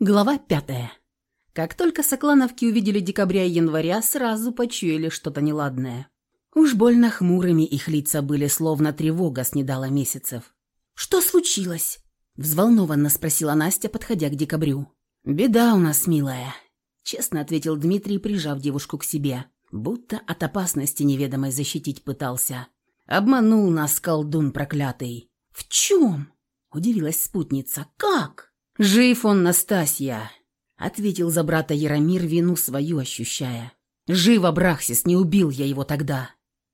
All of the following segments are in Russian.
Глава пятая. Как только соклановки увидели декабря и января, сразу почуяли что-то неладное. Уж больно хмурыми их лица были, словно тревога снедала месяцев. «Что случилось?» – взволнованно спросила Настя, подходя к декабрю. «Беда у нас, милая», – честно ответил Дмитрий, прижав девушку к себе, будто от опасности неведомой защитить пытался. «Обманул нас колдун проклятый». «В чем?» – удивилась спутница. «Как?» «Жив он, Настасья!» — ответил за брата Яромир, вину свою ощущая. «Жив Абрахсис, не убил я его тогда!»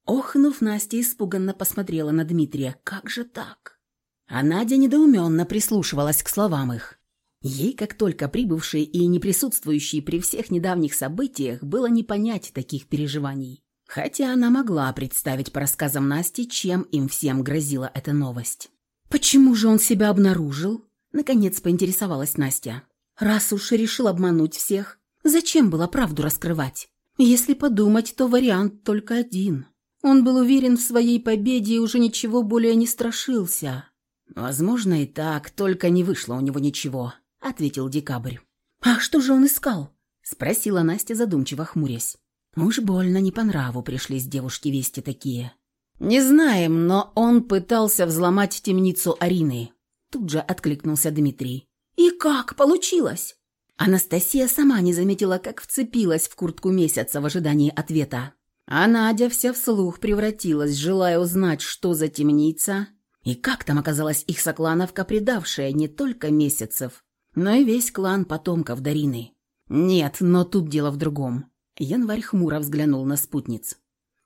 Охнув, Настя испуганно посмотрела на Дмитрия. «Как же так?» А Надя недоуменно прислушивалась к словам их. Ей, как только прибывшей и не присутствующей при всех недавних событиях, было не понять таких переживаний. Хотя она могла представить по рассказам Насти, чем им всем грозила эта новость. «Почему же он себя обнаружил?» Наконец поинтересовалась Настя. Раз уж решил обмануть всех, зачем было правду раскрывать? Если подумать, то вариант только один. Он был уверен в своей победе и уже ничего более не страшился. «Возможно и так, только не вышло у него ничего», — ответил Декабрь. «А что же он искал?» — спросила Настя, задумчиво хмурясь. Уж больно не по нраву пришлись девушке вести такие. «Не знаем, но он пытался взломать темницу Арины. Тут же откликнулся Дмитрий. «И как получилось?» Анастасия сама не заметила, как вцепилась в куртку месяца в ожидании ответа. А Надя вся вслух превратилась, желая узнать, что за темница, и как там оказалась их соклановка, предавшая не только месяцев, но и весь клан потомков Дарины. Нет, но тут дело в другом. Январь хмуро взглянул на спутниц.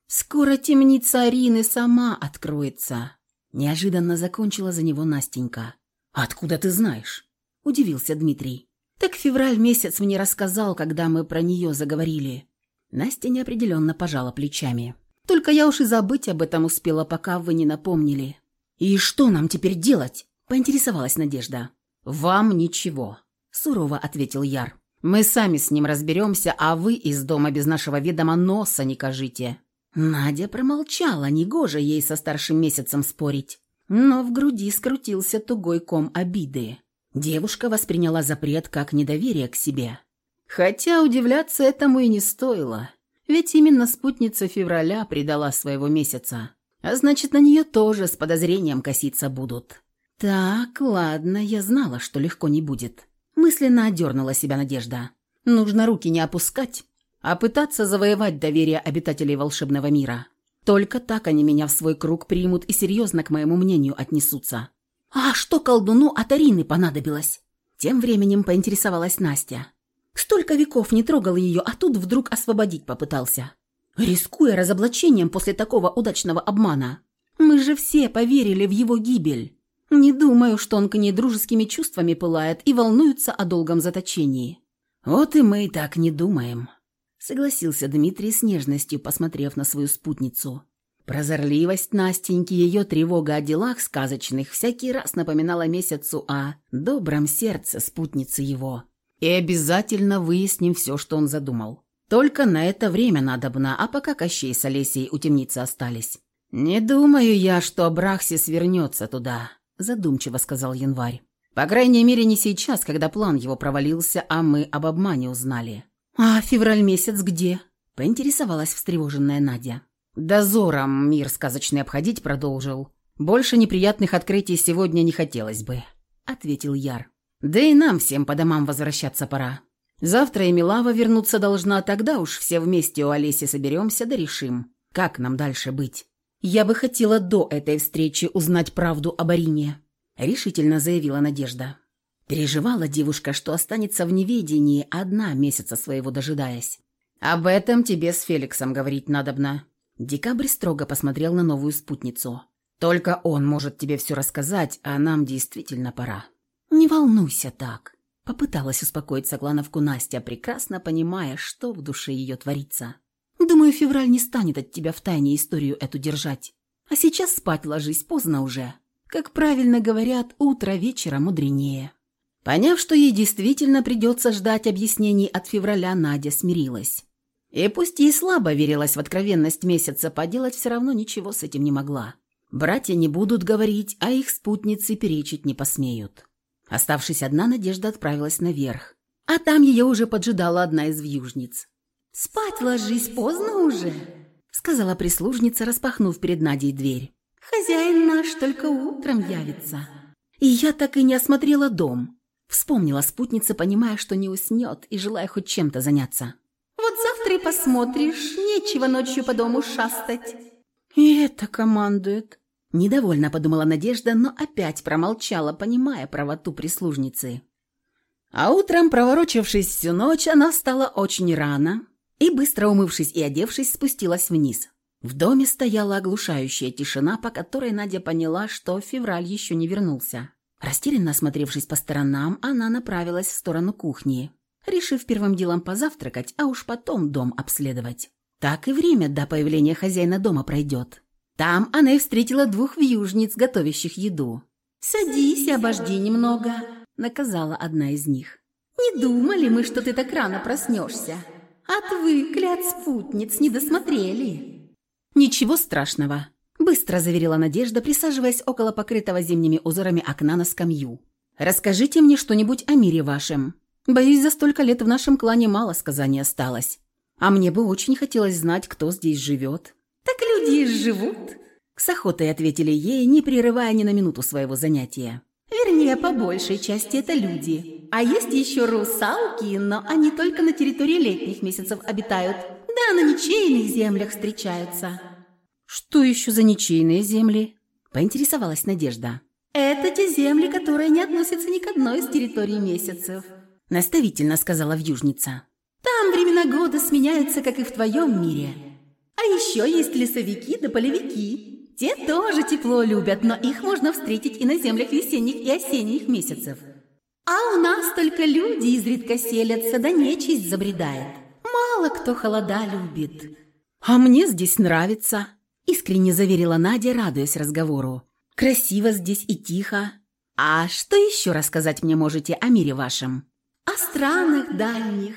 «Скоро темница Арины сама откроется. Неожиданно закончила за него Настенька. «Откуда ты знаешь?» – удивился Дмитрий. «Так февраль месяц мне рассказал, когда мы про нее заговорили». Настя неопределенно пожала плечами. «Только я уж и забыть об этом успела, пока вы не напомнили». «И что нам теперь делать?» – поинтересовалась Надежда. «Вам ничего», – сурово ответил Яр. «Мы сами с ним разберемся, а вы из дома без нашего ведома носа не кажите». Надя промолчала, негоже ей со старшим месяцем спорить. Но в груди скрутился тугой ком обиды. Девушка восприняла запрет как недоверие к себе. Хотя удивляться этому и не стоило. Ведь именно спутница февраля предала своего месяца. А значит, на нее тоже с подозрением коситься будут. Так, ладно, я знала, что легко не будет. Мысленно одернула себя Надежда. Нужно руки не опускать, а пытаться завоевать доверие обитателей волшебного мира. Только так они меня в свой круг примут и серьезно к моему мнению отнесутся. «А что колдуну от Арины понадобилось?» Тем временем поинтересовалась Настя. Столько веков не трогал ее, а тут вдруг освободить попытался. Рискуя разоблачением после такого удачного обмана. Мы же все поверили в его гибель. Не думаю, что он к ней дружескими чувствами пылает и волнуется о долгом заточении. Вот и мы так не думаем согласился Дмитрий с нежностью, посмотрев на свою спутницу. Прозорливость Настеньки, ее тревога о делах сказочных всякий раз напоминала месяцу о добром сердце спутницы его. И обязательно выясним все, что он задумал. Только на это время надобно, а пока Кощей с Олесей у темницы остались. «Не думаю я, что Абрахсис вернется туда», – задумчиво сказал Январь. «По крайней мере, не сейчас, когда план его провалился, а мы об обмане узнали. «А февраль месяц где?» – поинтересовалась встревоженная Надя. «Дозором мир сказочный обходить продолжил. Больше неприятных открытий сегодня не хотелось бы», – ответил Яр. «Да и нам всем по домам возвращаться пора. Завтра и Милава вернуться должна, тогда уж все вместе у Олеси соберемся да решим, как нам дальше быть. Я бы хотела до этой встречи узнать правду об Арине», – решительно заявила Надежда. Переживала девушка, что останется в неведении, одна месяца своего дожидаясь. «Об этом тебе с Феликсом говорить надобно». Декабрь строго посмотрел на новую спутницу. «Только он может тебе все рассказать, а нам действительно пора». «Не волнуйся так», — попыталась успокоить Соглановку Настя, прекрасно понимая, что в душе ее творится. «Думаю, февраль не станет от тебя в тайне историю эту держать. А сейчас спать ложись, поздно уже. Как правильно говорят, утро вечера мудренее». Поняв, что ей действительно придется ждать объяснений от февраля, Надя смирилась. И пусть ей слабо верилась в откровенность месяца, поделать все равно ничего с этим не могла. Братья не будут говорить, а их спутницы перечить не посмеют. Оставшись одна, Надежда отправилась наверх. А там ее уже поджидала одна из вьюжниц. «Спать ложись, поздно уже», — сказала прислужница, распахнув перед Надей дверь. «Хозяин наш только утром явится». И я так и не осмотрела дом. Вспомнила спутница, понимая, что не уснет и желая хоть чем-то заняться. «Вот завтра и посмотришь, нечего ночью по дому шастать». «И это командует», Недовольно подумала Надежда, но опять промолчала, понимая правоту прислужницы. А утром, проворочившись всю ночь, она встала очень рано и, быстро умывшись и одевшись, спустилась вниз. В доме стояла оглушающая тишина, по которой Надя поняла, что февраль еще не вернулся. Растерянно осмотревшись по сторонам, она направилась в сторону кухни, решив первым делом позавтракать, а уж потом дом обследовать. Так и время до появления хозяина дома пройдет. Там она и встретила двух вьюжниц, готовящих еду. «Садись, обожди немного», — наказала одна из них. «Не думали мы, что ты так рано проснешься. Отвыкли от спутниц, не досмотрели». «Ничего страшного», — быстро заверила Надежда, присаживаясь около покрытого зимними узорами окна на скамью. «Расскажите мне что-нибудь о мире вашем. Боюсь, за столько лет в нашем клане мало сказаний осталось. А мне бы очень хотелось знать, кто здесь живет, «Так люди живут», — с охотой ответили ей, не прерывая ни на минуту своего занятия. «Вернее, по большей части это люди. А есть еще русалки, но они только на территории летних месяцев обитают. Да, на ничейных землях встречаются». «Что еще за ничейные земли?» — поинтересовалась Надежда. «Это те земли, которые не относятся ни к одной из территорий месяцев», — наставительно сказала вьюжница. «Там времена года сменяются, как и в твоем мире». А еще есть лесовики да полевики. Те тоже тепло любят, но их можно встретить и на землях весенних и осенних месяцев. А у нас только люди изредка селятся, да нечисть забредает. Мало кто холода любит. А мне здесь нравится, искренне заверила Надя, радуясь разговору. Красиво здесь и тихо. А что еще рассказать мне можете о мире вашем? О странах дальних,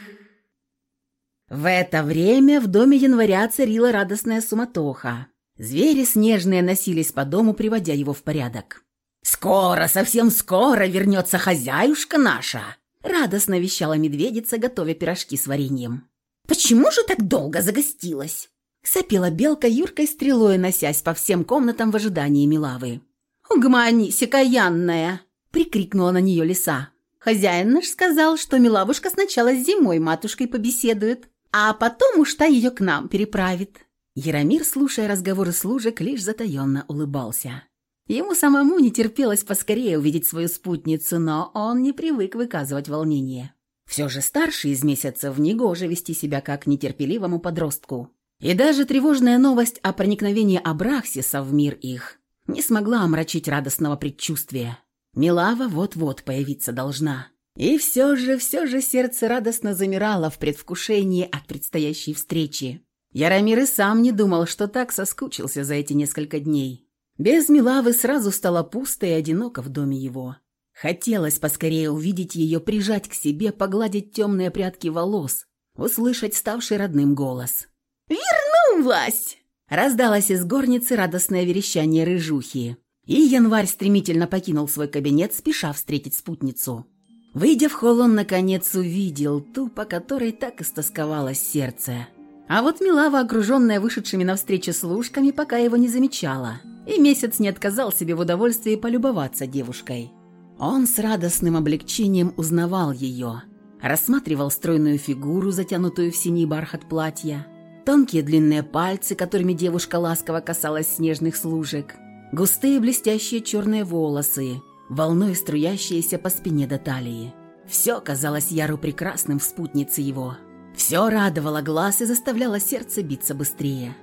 в это время в доме января царила радостная суматоха. Звери снежные носились по дому, приводя его в порядок. «Скоро, совсем скоро вернется хозяюшка наша!» Радостно вещала медведица, готовя пирожки с вареньем. «Почему же так долго загостилась?» Сопела белка юркой стрелой, носясь по всем комнатам в ожидании Милавы. «Угомонись, окаянная!» — прикрикнула на нее лиса. «Хозяин наш сказал, что Милавушка сначала с зимой матушкой побеседует, а потом уж та ее к нам переправит». Яромир, слушая разговоры служек, лишь затаенно улыбался. Ему самому не терпелось поскорее увидеть свою спутницу, но он не привык выказывать волнение. Все же старший из месяцев негоже вести себя как нетерпеливому подростку. И даже тревожная новость о проникновении Абрахсиса в мир их не смогла омрачить радостного предчувствия. Милава вот-вот появиться должна. И все же, все же сердце радостно замирало в предвкушении от предстоящей встречи. Яромир и сам не думал, что так соскучился за эти несколько дней. Без Милавы сразу стало пусто и одиноко в доме его. Хотелось поскорее увидеть ее, прижать к себе, погладить темные прядки волос, услышать ставший родным голос. «Вернулась!» Раздалось из горницы радостное верещание рыжухи. И январь стремительно покинул свой кабинет, спеша встретить спутницу. Выйдя в холл, он наконец увидел ту, по которой так истосковалось сердце. А вот Милава, окруженная вышедшими навстречу служками, пока его не замечала. И месяц не отказал себе в удовольствии полюбоваться девушкой. Он с радостным облегчением узнавал ее. Рассматривал стройную фигуру, затянутую в синий бархат платья, тонкие длинные пальцы, которыми девушка ласково касалась снежных служек, густые блестящие черные волосы, волной струящиеся по спине до талии. Все казалось Яру прекрасным в спутнице его. Все радовало глаз и заставляло сердце биться быстрее.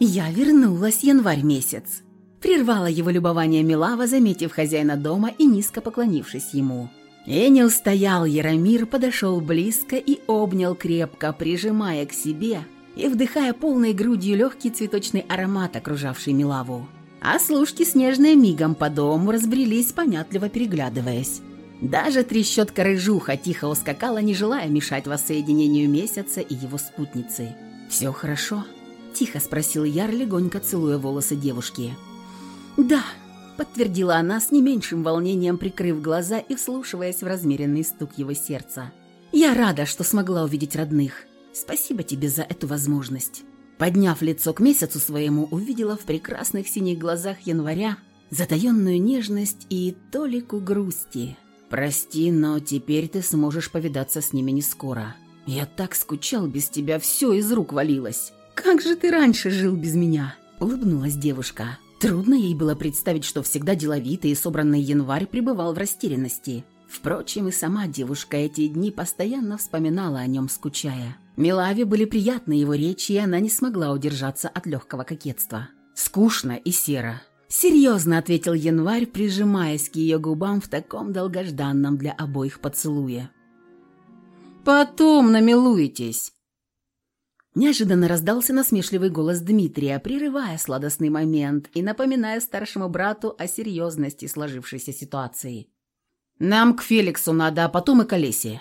«Я вернулась январь месяц», — прервала его любование Милава, заметив хозяина дома и низко поклонившись ему. И не устоял Яромир, подошел близко и обнял крепко, прижимая к себе и вдыхая полной грудью легкий цветочный аромат, окружавший Милаву. А служки снежные мигом по дому разбрелись, понятливо переглядываясь. Даже трещотка рыжуха тихо ускакала, не желая мешать воссоединению месяца и его спутницы. «Все хорошо?» – тихо спросил Яр, легонько целуя волосы девушки. «Да», – подтвердила она с не меньшим волнением, прикрыв глаза и вслушиваясь в размеренный стук его сердца. «Я рада, что смогла увидеть родных. Спасибо тебе за эту возможность». Подняв лицо к месяцу своему, увидела в прекрасных синих глазах января затаенную нежность и толику грусти. «Прости, но теперь ты сможешь повидаться с ними не скоро. Я так скучал без тебя, все из рук валилось. Как же ты раньше жил без меня?» – улыбнулась девушка. Трудно ей было представить, что всегда деловитый и собранный январь пребывал в растерянности. Впрочем, и сама девушка эти дни постоянно вспоминала о нем, скучая. Милаве были приятны его речи, и она не смогла удержаться от легкого кокетства. «Скучно и серо», Серьезно ответил январь, прижимаясь к ее губам в таком долгожданном для обоих поцелуе. «Потом намилуетесь!» Неожиданно раздался насмешливый голос Дмитрия, прерывая сладостный момент и напоминая старшему брату о серьезности сложившейся ситуации. «Нам к Феликсу надо, а потом и к Олесе».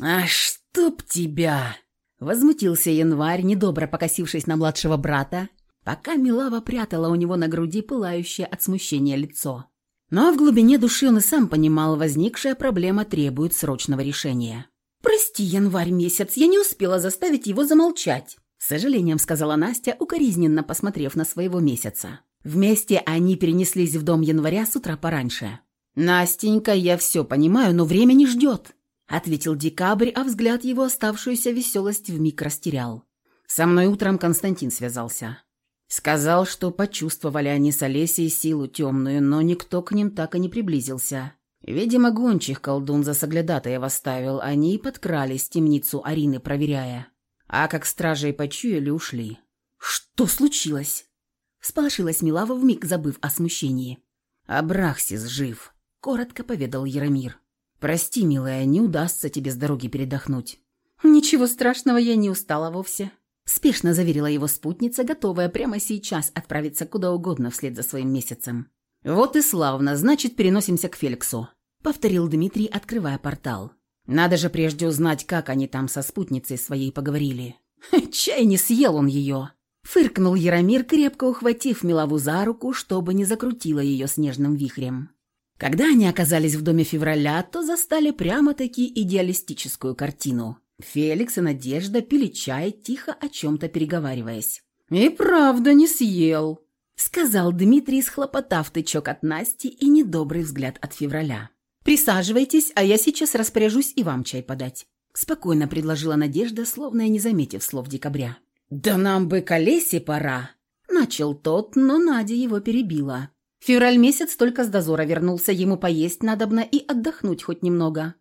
«А чтоб тебя!» Возмутился январь, недобро покосившись на младшего брата пока Милава прятала у него на груди пылающее от смущения лицо. Но в глубине души он и сам понимал, возникшая проблема требует срочного решения. «Прости, январь месяц, я не успела заставить его замолчать», с сожалением сказала Настя, укоризненно посмотрев на своего месяца. Вместе они перенеслись в дом января с утра пораньше. «Настенька, я все понимаю, но время не ждет», ответил Декабрь, а взгляд его оставшуюся веселость вмиг растерял. «Со мной утром Константин связался. Сказал, что почувствовали они с Олесей силу темную, но никто к ним так и не приблизился. Видимо, гончих колдун за соглядатая восставил, они и подкрались темницу Арины, проверяя. А как стражей почуяли, ушли. «Что случилось?» Сполошилась Милава, вмиг забыв о смущении. «Абрахсис жив», — коротко поведал Яромир. «Прости, милая, не удастся тебе с дороги передохнуть». «Ничего страшного, я не устала вовсе», Спешно заверила его спутница, готовая прямо сейчас отправиться куда угодно вслед за своим месяцем. «Вот и славно, значит, переносимся к Феликсу», — повторил Дмитрий, открывая портал. «Надо же прежде узнать, как они там со спутницей своей поговорили». «Чай не съел он ее», — фыркнул Яромир, крепко ухватив Милову за руку, чтобы не закрутила ее снежным вихрем. Когда они оказались в доме февраля, то застали прямо-таки идеалистическую картину — Феликс и Надежда пили чай, тихо о чем-то переговариваясь. «И правда не съел», — сказал Дмитрий, схлопотав тычок от Насти и недобрый взгляд от февраля. «Присаживайтесь, а я сейчас распоряжусь и вам чай подать», — спокойно предложила Надежда, словно и не заметив слов декабря. «Да нам бы к Олесе пора», — начал тот, но Надя его перебила. «Февраль месяц только с дозора вернулся, ему поесть надобно и отдохнуть хоть немного».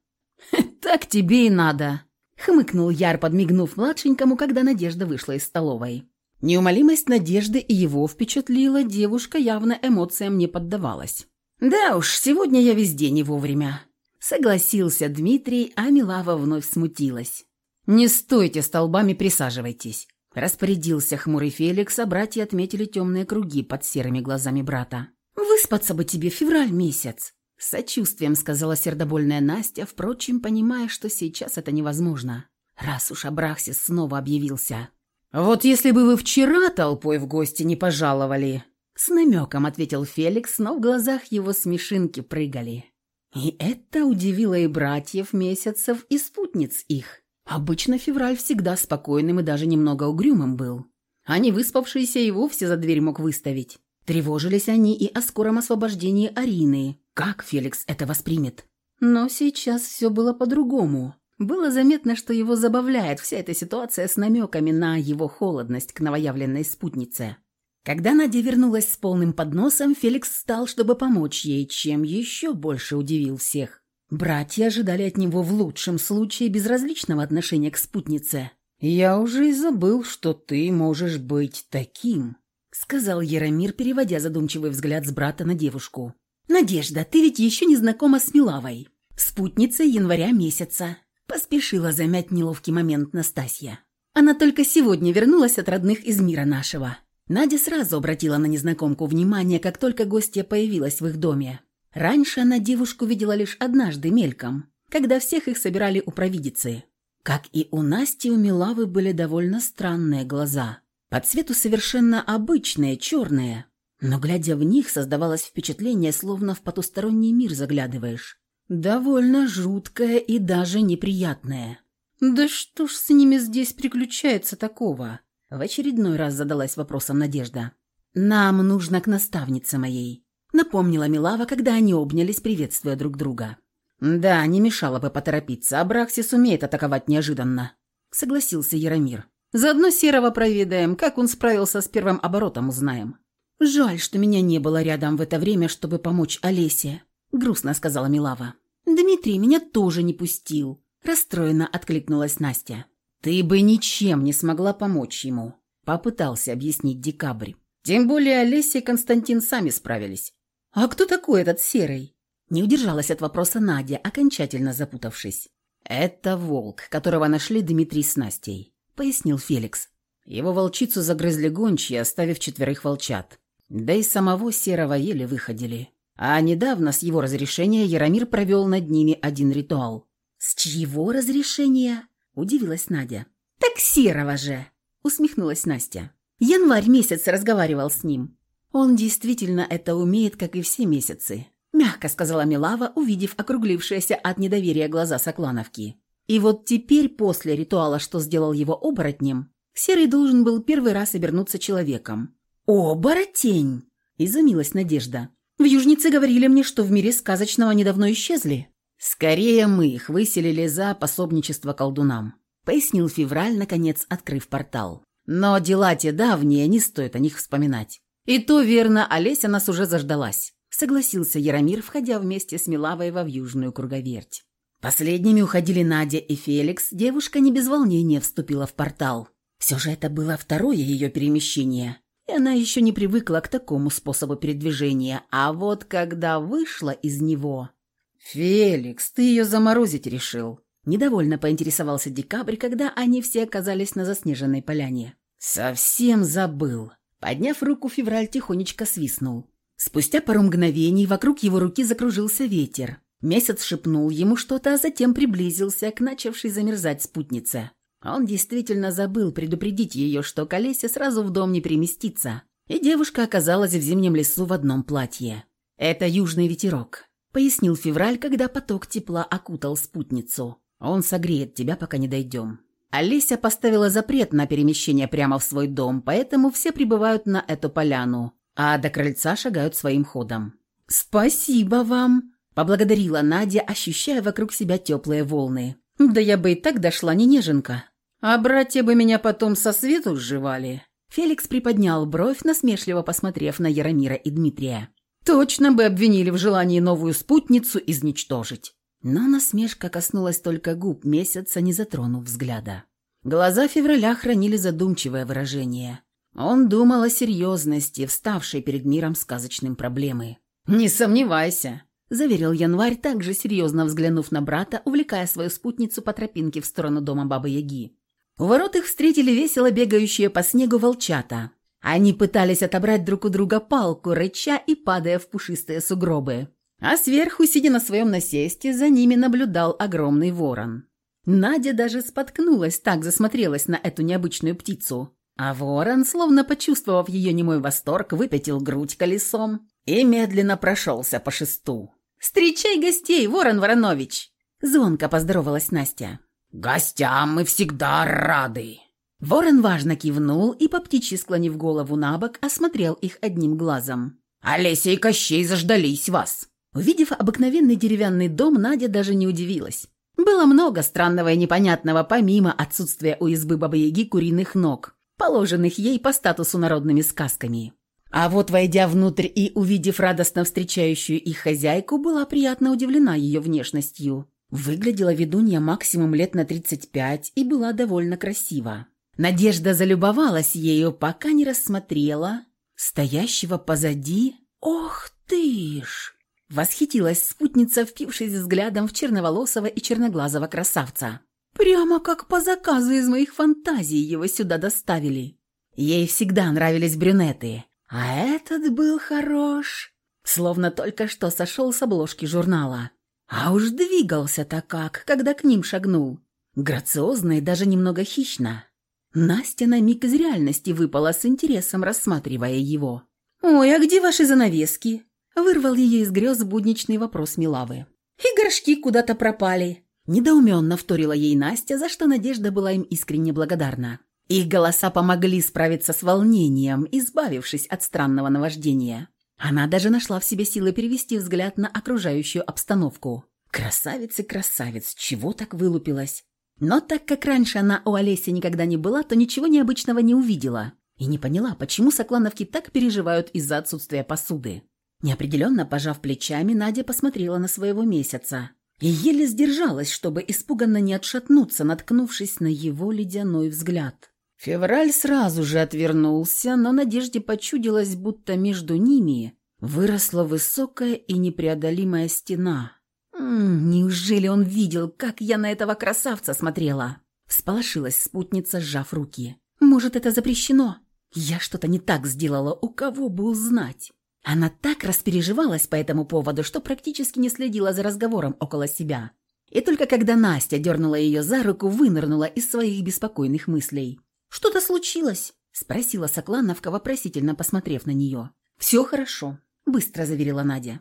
«Так тебе и надо», Хмыкнул Яр, подмигнув младшенькому, когда Надежда вышла из столовой. Неумолимость Надежды и его впечатлила, девушка явно эмоциям не поддавалась. «Да уж, сегодня я везде не вовремя», — согласился Дмитрий, а Милава вновь смутилась. «Не стойте столбами, присаживайтесь», — распорядился хмурый Феликс, а братья отметили темные круги под серыми глазами брата. «Выспаться бы тебе февраль месяц», с сочувствием сказала сердобольная Настя, впрочем, понимая, что сейчас это невозможно, раз уж Абрахсис снова объявился. «Вот если бы вы вчера толпой в гости не пожаловали!» С намеком ответил Феликс, но в глазах его смешинки прыгали. И это удивило и братьев месяцев, и спутниц их. Обычно февраль всегда спокойным и даже немного угрюмым был. А не выспавшийся и вовсе за дверь мог выставить. Тревожились они и о скором освобождении Арины, как Феликс это воспримет? Но сейчас все было по-другому. Было заметно, что его забавляет вся эта ситуация с намеками на его холодность к новоявленной спутнице. Когда Надя вернулась с полным подносом, Феликс встал, чтобы помочь ей, чем еще больше удивил всех. Братья ожидали от него в лучшем случае безразличного отношения к спутнице. «Я уже и забыл, что ты можешь быть таким», — сказал Яромир, переводя задумчивый взгляд с брата на девушку. «Надежда, ты ведь еще не знакома с Милавой. Спутницей января месяца». Поспешила замять неловкий момент Настасья. Она только сегодня вернулась от родных из мира нашего. Надя сразу обратила на незнакомку внимание, как только гостья появилась в их доме. Раньше она девушку видела лишь однажды мельком, когда всех их собирали у провидицы. Как и у Насти, у Милавы были довольно странные глаза. По цвету совершенно обычные, черные, но, глядя в них, создавалось впечатление, словно в потусторонний мир заглядываешь. Довольно жуткое и даже неприятное. «Да что ж с ними здесь приключается такого?» В очередной раз задалась вопросом Надежда. «Нам нужно к наставнице моей», — напомнила Милава, когда они обнялись, приветствуя друг друга. «Да, не мешало бы поторопиться, а Браксис умеет атаковать неожиданно», — согласился Яромир. «Заодно Серого проведаем, как он справился с первым оборотом, узнаем». «Жаль, что меня не было рядом в это время, чтобы помочь Олесе», — грустно сказала Милава. «Дмитрий меня тоже не пустил», — расстроенно откликнулась Настя. «Ты бы ничем не смогла помочь ему», — попытался объяснить Декабрь. «Тем более Олеся и Константин сами справились». «А кто такой этот Серый?» Не удержалась от вопроса Надя, окончательно запутавшись. «Это волк, которого нашли Дмитрий с Настей», — пояснил Феликс. Его волчицу загрызли гончие, оставив четверых волчат. Да и самого Серого еле выходили. А недавно с его разрешения Яромир провел над ними один ритуал. «С чьего разрешения?» – удивилась Надя. «Так Серого же!» – усмехнулась Настя. «Январь месяц разговаривал с ним. Он действительно это умеет, как и все месяцы», – мягко сказала Милава, увидев округлившиеся от недоверия глаза Соклановки. И вот теперь, после ритуала, что сделал его оборотнем, Серый должен был первый раз обернуться человеком. «Оборотень!» – изумилась Надежда. «В Южнице говорили мне, что в мире сказочного недавно исчезли». «Скорее мы их выселили за пособничество колдунам», – пояснил Февраль, наконец открыв портал. «Но дела те давние, не стоит о них вспоминать». «И то верно, Олеся нас уже заждалась», – согласился Яромир, входя вместе с Милавой во вьюжную круговерть. Последними уходили Надя и Феликс, девушка не без волнения вступила в портал. Все же это было второе ее перемещение, и она еще не привыкла к такому способу передвижения, а вот когда вышла из него... «Феликс, ты ее заморозить решил?» Недовольно поинтересовался Декабрь, когда они все оказались на заснеженной поляне. «Совсем забыл». Подняв руку, Февраль тихонечко свистнул. Спустя пару мгновений вокруг его руки закружился ветер. Месяц шепнул ему что-то, а затем приблизился к начавшей замерзать спутнице. Он действительно забыл предупредить ее, что Колесе сразу в дом не переместится, и девушка оказалась в зимнем лесу в одном платье. «Это южный ветерок», — пояснил Февраль, когда поток тепла окутал спутницу. «Он согреет тебя, пока не дойдем». Олеся поставила запрет на перемещение прямо в свой дом, поэтому все прибывают на эту поляну, а до крыльца шагают своим ходом. «Спасибо вам!» – поблагодарила Надя, ощущая вокруг себя теплые волны. «Да я бы и так дошла, не неженка». «А братья бы меня потом со свету сживали». Феликс приподнял бровь, насмешливо посмотрев на Яромира и Дмитрия. «Точно бы обвинили в желании новую спутницу изничтожить». Но насмешка коснулась только губ месяца, не затронув взгляда. Глаза февраля хранили задумчивое выражение. Он думал о серьезности, вставшей перед миром сказочным проблемы. «Не сомневайся», – заверил Январь, также серьезно взглянув на брата, увлекая свою спутницу по тропинке в сторону дома Бабы-Яги. У ворот их встретили весело бегающие по снегу волчата. Они пытались отобрать друг у друга палку, рыча и падая в пушистые сугробы. А сверху, сидя на своем насесте, за ними наблюдал огромный ворон. Надя даже споткнулась, так засмотрелась на эту необычную птицу. А ворон, словно почувствовав ее немой восторг, выпятил грудь колесом и медленно прошелся по шесту. «Встречай гостей, Ворон Воронович!» Звонко поздоровалась Настя. «Гостям мы всегда рады!» Ворон важно кивнул и, по птичьи склонив голову на бок, осмотрел их одним глазом. «Олеся и Кощей заждались вас!» Увидев обыкновенный деревянный дом, Надя даже не удивилась. Было много странного и непонятного, помимо отсутствия у избы Бабы-Яги куриных ног, положенных ей по статусу народными сказками. А вот, войдя внутрь и увидев радостно встречающую их хозяйку, была приятно удивлена ее внешностью. Выглядела ведунья максимум лет на 35 и была довольно красива. Надежда залюбовалась ею, пока не рассмотрела стоящего позади. «Ох ты ж!» Восхитилась спутница, впившись взглядом в черноволосого и черноглазого красавца. «Прямо как по заказу из моих фантазий его сюда доставили. Ей всегда нравились брюнеты, а этот был хорош, словно только что сошел с обложки журнала. А уж двигался-то как, когда к ним шагнул. Грациозно и даже немного хищно. Настя на миг из реальности выпала с интересом, рассматривая его. «Ой, а где ваши занавески?» Вырвал ее из грез будничный вопрос Милавы. «И горшки куда-то пропали». Недоуменно вторила ей Настя, за что Надежда была им искренне благодарна. Их голоса помогли справиться с волнением, избавившись от странного наваждения. Она даже нашла в себе силы перевести взгляд на окружающую обстановку. Красавец и красавец, чего так вылупилась? Но так как раньше она у Олеси никогда не была, то ничего необычного не увидела. И не поняла, почему соклановки так переживают из-за отсутствия посуды. Неопределенно пожав плечами, Надя посмотрела на своего месяца и еле сдержалась, чтобы испуганно не отшатнуться, наткнувшись на его ледяной взгляд. Февраль сразу же отвернулся, но Надежде почудилось, будто между ними выросла высокая и непреодолимая стена. «М -м, «Неужели он видел, как я на этого красавца смотрела?» Всполошилась спутница, сжав руки. «Может, это запрещено? Я что-то не так сделала, у кого бы узнать?» Она так распереживалась по этому поводу, что практически не следила за разговором около себя. И только когда Настя дернула ее за руку, вынырнула из своих беспокойных мыслей. «Что-то случилось?» – спросила Соклановка, вопросительно посмотрев на нее. «Все хорошо», – быстро заверила Надя.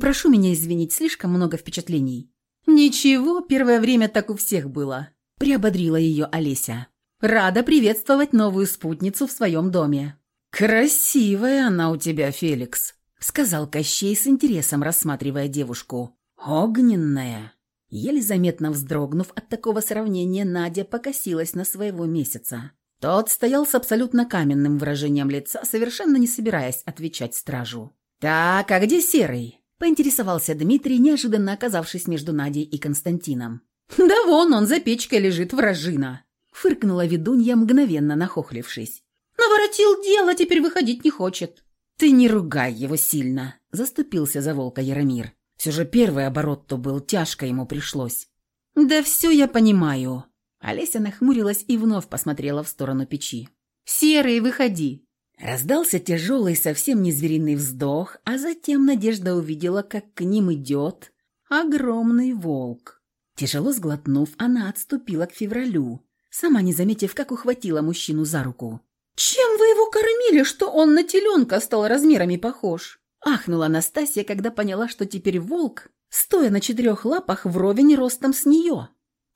«Прошу меня извинить, слишком много впечатлений». «Ничего, первое время так у всех было», – приободрила ее Олеся. «Рада приветствовать новую спутницу в своем доме». «Красивая она у тебя, Феликс», — сказал Кощей с интересом, рассматривая девушку. «Огненная». Еле заметно вздрогнув от такого сравнения, Надя покосилась на своего месяца. Тот стоял с абсолютно каменным выражением лица, совершенно не собираясь отвечать стражу. «Так, а где Серый?» – поинтересовался Дмитрий, неожиданно оказавшись между Надей и Константином. «Да вон он за печкой лежит, вражина!» – фыркнула ведунья, мгновенно нахохлившись. Наворотил дело, теперь выходить не хочет». «Ты не ругай его сильно», — заступился за волка Яромир. Все же первый оборот-то был, тяжко ему пришлось. «Да все я понимаю». Олеся нахмурилась и вновь посмотрела в сторону печи. «Серый, выходи!» Раздался тяжелый, совсем не звериный вздох, а затем Надежда увидела, как к ним идет огромный волк. Тяжело сглотнув, она отступила к февралю, сама не заметив, как ухватила мужчину за руку. «Чем вы его кормили, что он на теленка стал размерами похож?» Ахнула Настасья, когда поняла, что теперь волк, стоя на четырех лапах, вровень ростом с нее.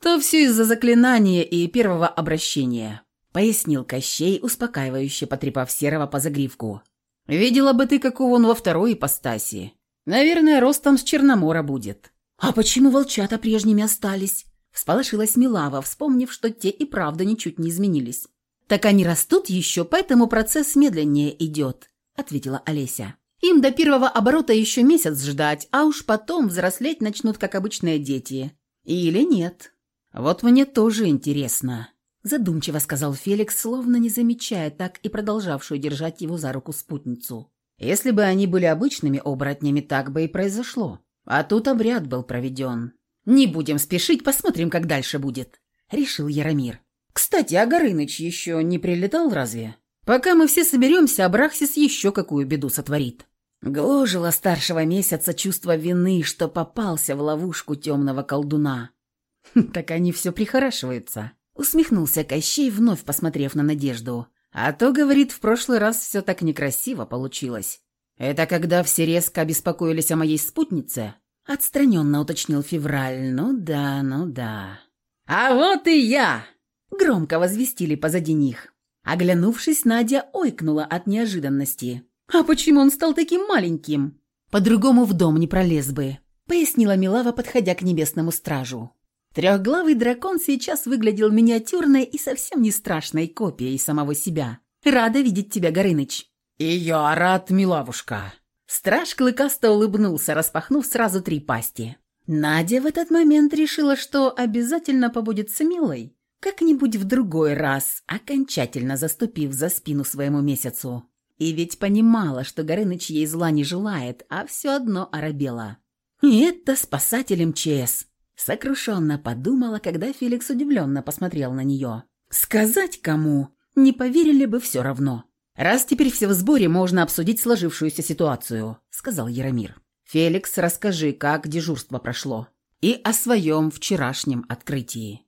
«То все из-за заклинания и первого обращения», — пояснил Кощей, успокаивающе потрепав Серого по загривку. «Видела бы ты, какого он во второй ипостаси. Наверное, ростом с Черномора будет». «А почему волчата прежними остались?» Всполошилась Милава, вспомнив, что те и правда ничуть не изменились. «Так они растут еще, поэтому процесс медленнее идет», — ответила Олеся. «Им до первого оборота еще месяц ждать, а уж потом взрослеть начнут, как обычные дети. Или нет? Вот мне тоже интересно», — задумчиво сказал Феликс, словно не замечая так и продолжавшую держать его за руку спутницу. «Если бы они были обычными оборотнями, так бы и произошло. А тут обряд был проведен. Не будем спешить, посмотрим, как дальше будет», — решил Яромир. Кстати, а Горыныч еще не прилетал разве? Пока мы все соберемся, Абрахсис еще какую беду сотворит. Гложило старшего месяца чувство вины, что попался в ловушку темного колдуна. «Так они все прихорашиваются», — усмехнулся Кощей, вновь посмотрев на Надежду. «А то, говорит, в прошлый раз все так некрасиво получилось. Это когда все резко обеспокоились о моей спутнице?» Отстраненно уточнил Февраль. «Ну да, ну да». «А вот и я!» Громко возвестили позади них. Оглянувшись, Надя ойкнула от неожиданности. «А почему он стал таким маленьким?» «По-другому в дом не пролез бы», — пояснила Милава, подходя к небесному стражу. Трехглавый дракон сейчас выглядел миниатюрной и совсем не страшной копией самого себя. «Рада видеть тебя, Горыныч». «И я рад, милавушка». Страж клыкасто улыбнулся, распахнув сразу три пасти. Надя в этот момент решила, что обязательно побудет с Милой, как-нибудь в другой раз, окончательно заступив за спину своему месяцу. И ведь понимала, что Горыныч ей зла не желает, а все одно оробела. И это спасатель МЧС. Сокрушенно подумала, когда Феликс удивленно посмотрел на нее. Сказать кому? Не поверили бы все равно. «Раз теперь все в сборе, можно обсудить сложившуюся ситуацию», — сказал Яромир. «Феликс, расскажи, как дежурство прошло. И о своем вчерашнем открытии».